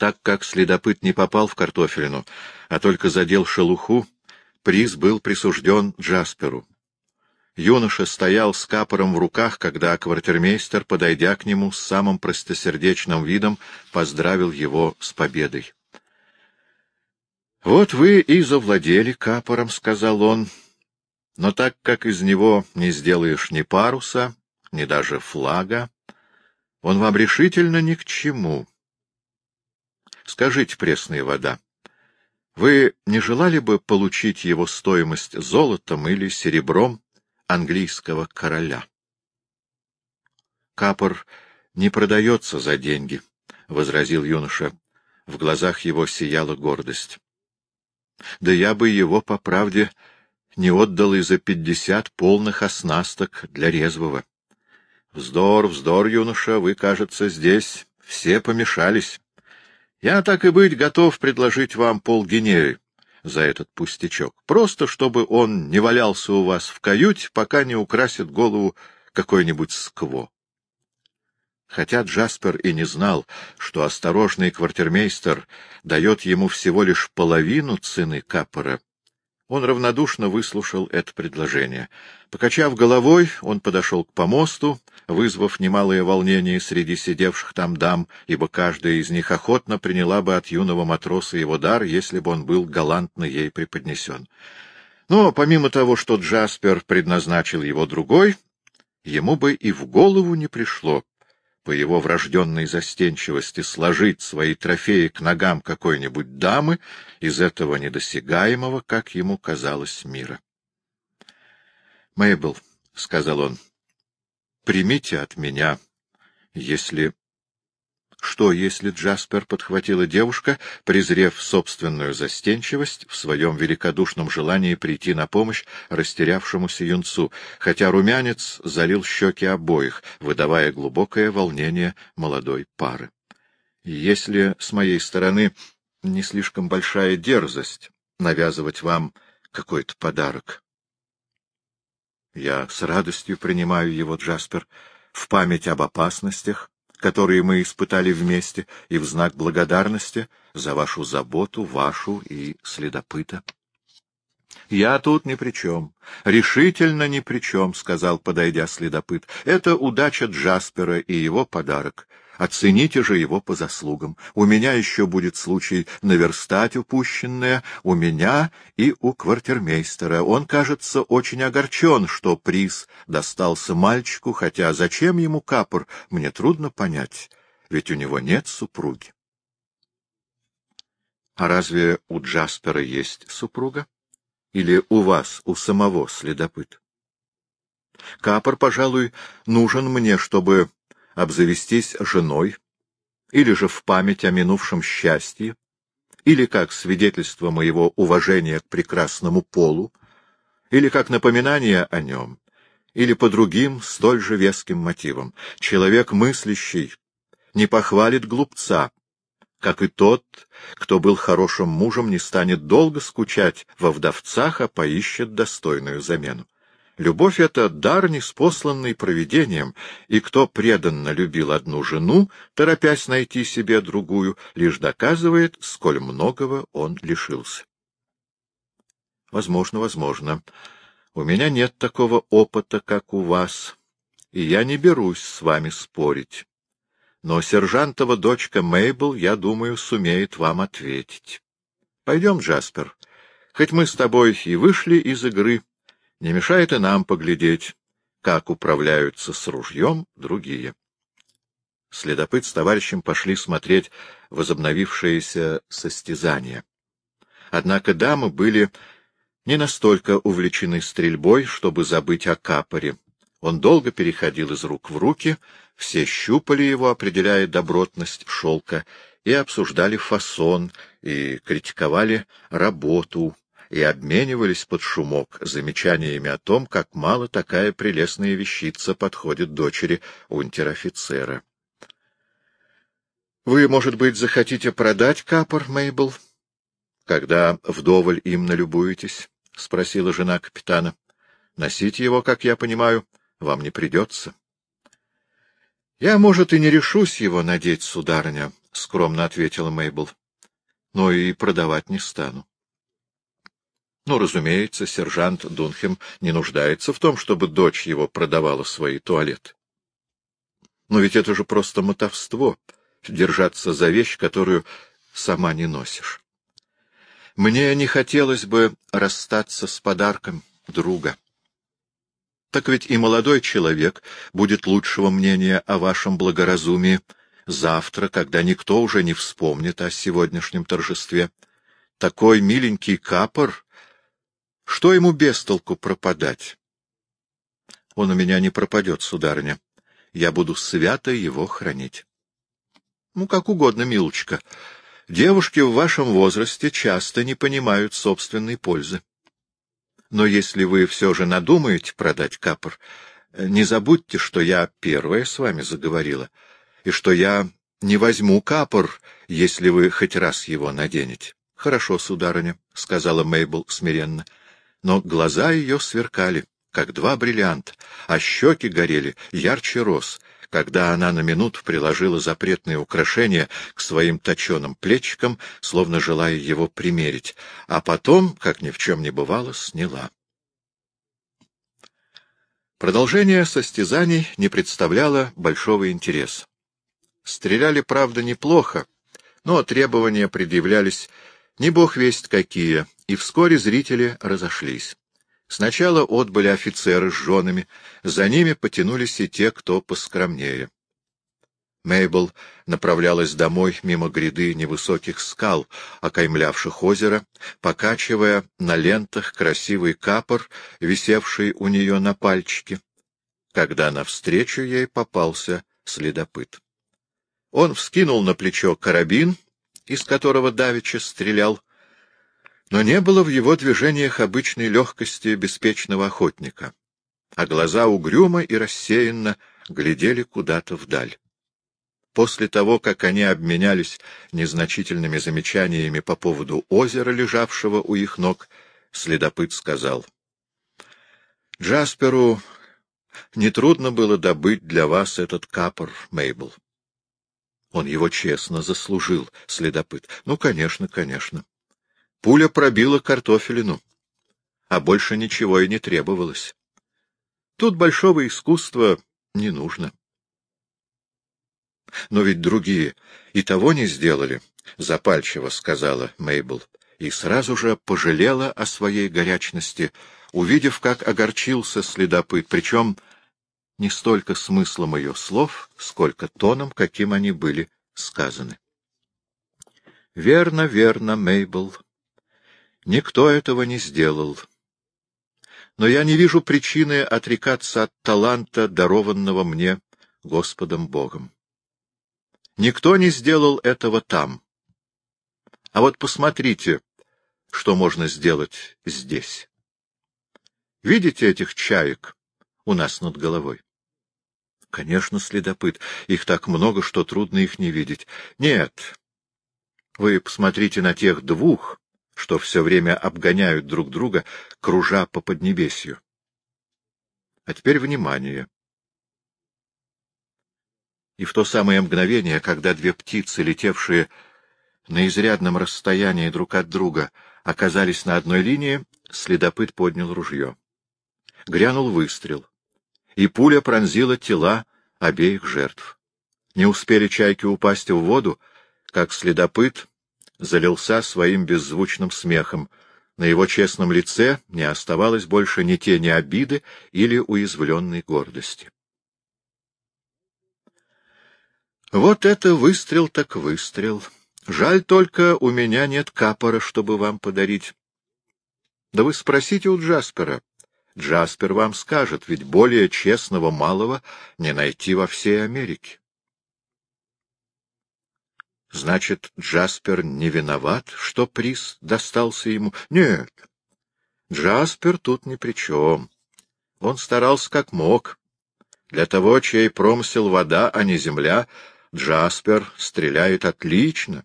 Так как следопыт не попал в картофелину, а только задел шелуху, приз был присужден Джасперу. Юноша стоял с капором в руках, когда квартирмейстер, подойдя к нему с самым простосердечным видом, поздравил его с победой. — Вот вы и завладели капором, — сказал он, — но так как из него не сделаешь ни паруса, ни даже флага, он вам решительно ни к чему. Скажите, пресная вода, вы не желали бы получить его стоимость золотом или серебром английского короля? Капор не продается за деньги, — возразил юноша. В глазах его сияла гордость. Да я бы его, по правде, не отдал и за пятьдесят полных оснасток для резвого. Вздор, вздор, юноша, вы, кажется, здесь все помешались. Я, так и быть, готов предложить вам полгинеи за этот пустячок, просто чтобы он не валялся у вас в каюте, пока не украсит голову какой-нибудь скво. Хотя Джаспер и не знал, что осторожный квартирмейстер дает ему всего лишь половину цены капора, он равнодушно выслушал это предложение. Покачав головой, он подошел к помосту, вызвав немалое волнение среди сидевших там дам, ибо каждая из них охотно приняла бы от юного матроса его дар, если бы он был галантно ей преподнесен. Но помимо того, что Джаспер предназначил его другой, ему бы и в голову не пришло по его врожденной застенчивости сложить свои трофеи к ногам какой-нибудь дамы из этого недосягаемого, как ему казалось, мира. — Мэйбл, — сказал он, — примите от меня, если что, если Джаспер подхватила девушка, презрев собственную застенчивость в своем великодушном желании прийти на помощь растерявшемуся юнцу, хотя румянец залил щеки обоих, выдавая глубокое волнение молодой пары. Если с моей стороны не слишком большая дерзость навязывать вам какой-то подарок. Я с радостью принимаю его, Джаспер, в память об опасностях, которые мы испытали вместе, и в знак благодарности за вашу заботу, вашу и следопыта. — Я тут ни при чем. Решительно ни при чем, — сказал, подойдя следопыт. — Это удача Джаспера и его подарок. Оцените же его по заслугам. У меня еще будет случай наверстать упущенное, у меня и у квартирмейстера. Он, кажется, очень огорчен, что приз достался мальчику, хотя зачем ему капор, мне трудно понять, ведь у него нет супруги. А разве у Джаспера есть супруга? Или у вас, у самого следопыта? Капор, пожалуй, нужен мне, чтобы обзавестись женой, или же в память о минувшем счастье, или как свидетельство моего уважения к прекрасному полу, или как напоминание о нем, или по другим столь же веским мотивам. Человек мыслящий не похвалит глупца, как и тот, кто был хорошим мужем, не станет долго скучать во вдовцах, а поищет достойную замену. Любовь — это дар, неспосланный провидением, и кто преданно любил одну жену, торопясь найти себе другую, лишь доказывает, сколь многого он лишился. Возможно, возможно. У меня нет такого опыта, как у вас, и я не берусь с вами спорить. Но сержантова дочка Мейбл, я думаю, сумеет вам ответить. Пойдем, Джаспер. Хоть мы с тобой и вышли из игры, не мешает и нам поглядеть, как управляются с ружьем другие. Следопыт с товарищем пошли смотреть возобновившееся состязание. Однако дамы были не настолько увлечены стрельбой, чтобы забыть о капоре. Он долго переходил из рук в руки, все щупали его, определяя добротность шелка, и обсуждали фасон, и критиковали работу, и обменивались под шумок замечаниями о том, как мало такая прелестная вещица подходит дочери унтер-офицера. — Вы, может быть, захотите продать капор, Мейбл? — Когда вдоволь им налюбуетесь? — спросила жена капитана. — Носить его, как я понимаю, вам не придется. —— Я, может, и не решусь его надеть, сударыня, — скромно ответила Мейбл. — Но и продавать не стану. Ну, разумеется, сержант Дунхем не нуждается в том, чтобы дочь его продавала свои туалеты. Но ведь это же просто мотовство — держаться за вещь, которую сама не носишь. Мне не хотелось бы расстаться с подарком друга. Так ведь и молодой человек будет лучшего мнения о вашем благоразумии завтра, когда никто уже не вспомнит о сегодняшнем торжестве. Такой миленький капор, что ему без толку пропадать? Он у меня не пропадет, сударыня. Я буду свято его хранить. Ну, как угодно, милочка. Девушки в вашем возрасте часто не понимают собственной пользы. Но если вы все же надумаете продать капор, не забудьте, что я первая с вами заговорила, и что я не возьму капор, если вы хоть раз его наденете. — Хорошо, сударыня, — сказала Мейбл смиренно. Но глаза ее сверкали, как два бриллианта, а щеки горели ярче роз, когда она на минуту приложила запретное украшение к своим точеным плечикам, словно желая его примерить, а потом, как ни в чем не бывало, сняла. Продолжение состязаний не представляло большого интереса. Стреляли, правда, неплохо, но требования предъявлялись не бог весть какие, и вскоре зрители разошлись. Сначала отбыли офицеры с женами, за ними потянулись и те, кто поскромнее. Мейбл направлялась домой мимо гряды невысоких скал, окаймлявших озеро, покачивая на лентах красивый капор, висевший у нее на пальчике, когда навстречу ей попался следопыт. Он вскинул на плечо карабин, из которого давеча стрелял, но не было в его движениях обычной легкости беспечного охотника, а глаза угрюмо и рассеянно глядели куда-то вдаль. После того, как они обменялись незначительными замечаниями по поводу озера, лежавшего у их ног, следопыт сказал. — Джасперу нетрудно было добыть для вас этот капор, Мейбл. Он его честно заслужил, следопыт. Ну, конечно, конечно. Пуля пробила картофелину, а больше ничего и не требовалось. Тут большого искусства не нужно. Но ведь другие и того не сделали, — запальчиво сказала Мейбл, и сразу же пожалела о своей горячности, увидев, как огорчился следопыт, причем не столько смыслом ее слов, сколько тоном, каким они были сказаны. — Верно, верно, Мейбл, Никто этого не сделал. Но я не вижу причины отрекаться от таланта, дарованного мне Господом Богом. Никто не сделал этого там. А вот посмотрите, что можно сделать здесь. Видите этих чаек у нас над головой? Конечно, следопыт. Их так много, что трудно их не видеть. Нет. Вы посмотрите на тех двух, что все время обгоняют друг друга, кружа по поднебесью. А теперь внимание. И в то самое мгновение, когда две птицы, летевшие на изрядном расстоянии друг от друга, оказались на одной линии, следопыт поднял ружье. Грянул выстрел, и пуля пронзила тела обеих жертв. Не успели чайки упасть в воду, как следопыт залился своим беззвучным смехом. На его честном лице не оставалось больше ни тени обиды или уязвленной гордости. Вот это выстрел так выстрел. Жаль только, у меня нет капора, чтобы вам подарить. Да вы спросите у Джаспера. Джаспер вам скажет, ведь более честного малого не найти во всей Америке. Значит, Джаспер не виноват, что приз достался ему? Нет, Джаспер тут ни при чем. Он старался как мог. Для того, чей промысел вода, а не земля, Джаспер стреляет отлично.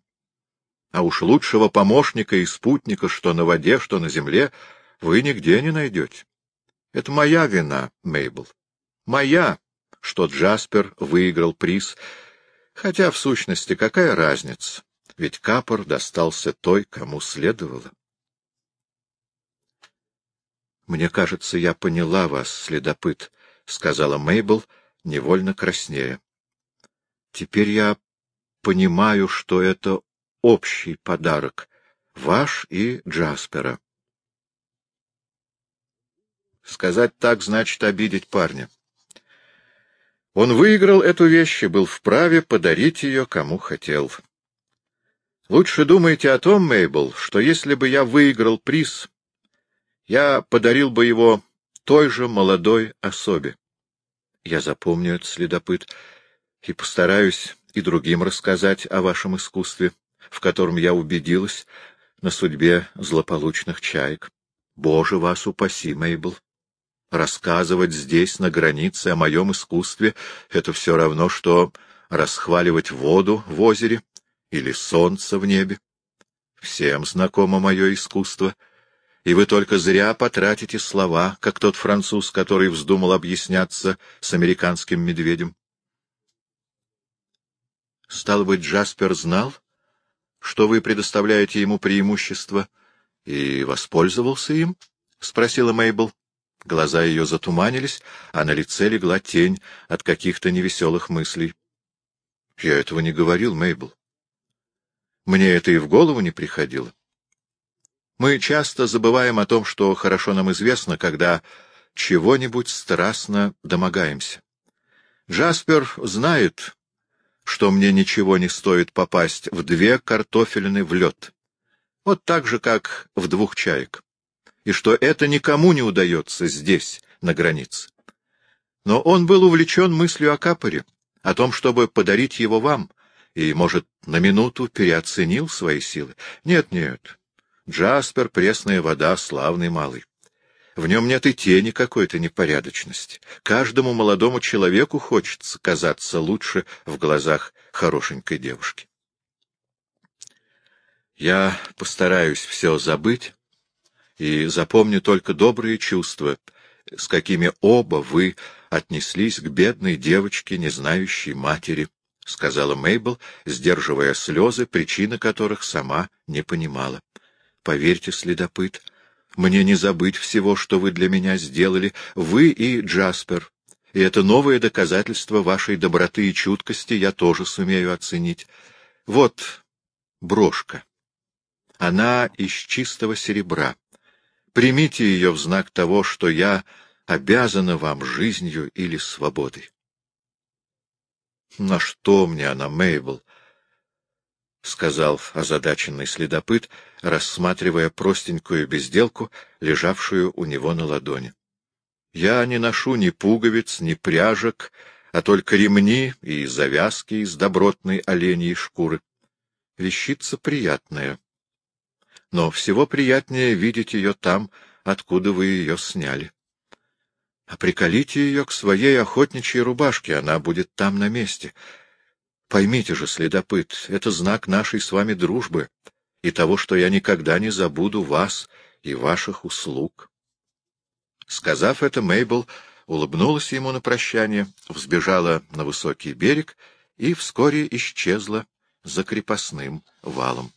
А уж лучшего помощника и спутника, что на воде, что на земле, вы нигде не найдете. Это моя вина, Мейбл. Моя, что Джаспер выиграл приз, хотя, в сущности, какая разница, ведь капор достался той, кому следовало. «Мне кажется, я поняла вас, следопыт», — сказала Мейбл, невольно краснея. «Теперь я понимаю, что это общий подарок, ваш и Джаспера». Сказать так значит обидеть парня. Он выиграл эту вещь и был вправе подарить ее кому хотел. Лучше думайте о том, Мейбл, что если бы я выиграл приз, я подарил бы его той же молодой особе. Я запомню этот следопыт и постараюсь и другим рассказать о вашем искусстве, в котором я убедилась на судьбе злополучных чаек. Боже, вас упаси, Мейбл! Рассказывать здесь, на границе, о моем искусстве — это все равно, что расхваливать воду в озере или солнце в небе. Всем знакомо мое искусство, и вы только зря потратите слова, как тот француз, который вздумал объясняться с американским медведем. Стало быть, Джаспер знал, что вы предоставляете ему преимущество, и воспользовался им? — спросила Мейбл. Глаза ее затуманились, а на лице легла тень от каких-то невеселых мыслей. — Я этого не говорил, Мейбл. Мне это и в голову не приходило. Мы часто забываем о том, что хорошо нам известно, когда чего-нибудь страстно домогаемся. Джаспер знает, что мне ничего не стоит попасть в две картофелины в лед. Вот так же, как в двух чаек и что это никому не удается здесь, на границе. Но он был увлечен мыслью о капоре, о том, чтобы подарить его вам, и, может, на минуту переоценил свои силы. Нет, нет, Джаспер — пресная вода, славный малый. В нем нет и тени какой-то непорядочности. Каждому молодому человеку хочется казаться лучше в глазах хорошенькой девушки. Я постараюсь все забыть и запомню только добрые чувства, с какими оба вы отнеслись к бедной девочке, не знающей матери, — сказала Мейбл, сдерживая слезы, причины которых сама не понимала. — Поверьте, следопыт, мне не забыть всего, что вы для меня сделали, вы и Джаспер, и это новое доказательство вашей доброты и чуткости я тоже сумею оценить. Вот брошка. Она из чистого серебра. Примите ее в знак того, что я обязана вам жизнью или свободой. — На что мне она, Мейбл? — сказал озадаченный следопыт, рассматривая простенькую безделку, лежавшую у него на ладони. — Я не ношу ни пуговиц, ни пряжек, а только ремни и завязки из добротной оленьей шкуры. Вещица приятная но всего приятнее видеть ее там, откуда вы ее сняли. А приколите ее к своей охотничьей рубашке, она будет там на месте. Поймите же, следопыт, это знак нашей с вами дружбы и того, что я никогда не забуду вас и ваших услуг. Сказав это, Мейбл улыбнулась ему на прощание, взбежала на высокий берег и вскоре исчезла за крепостным валом.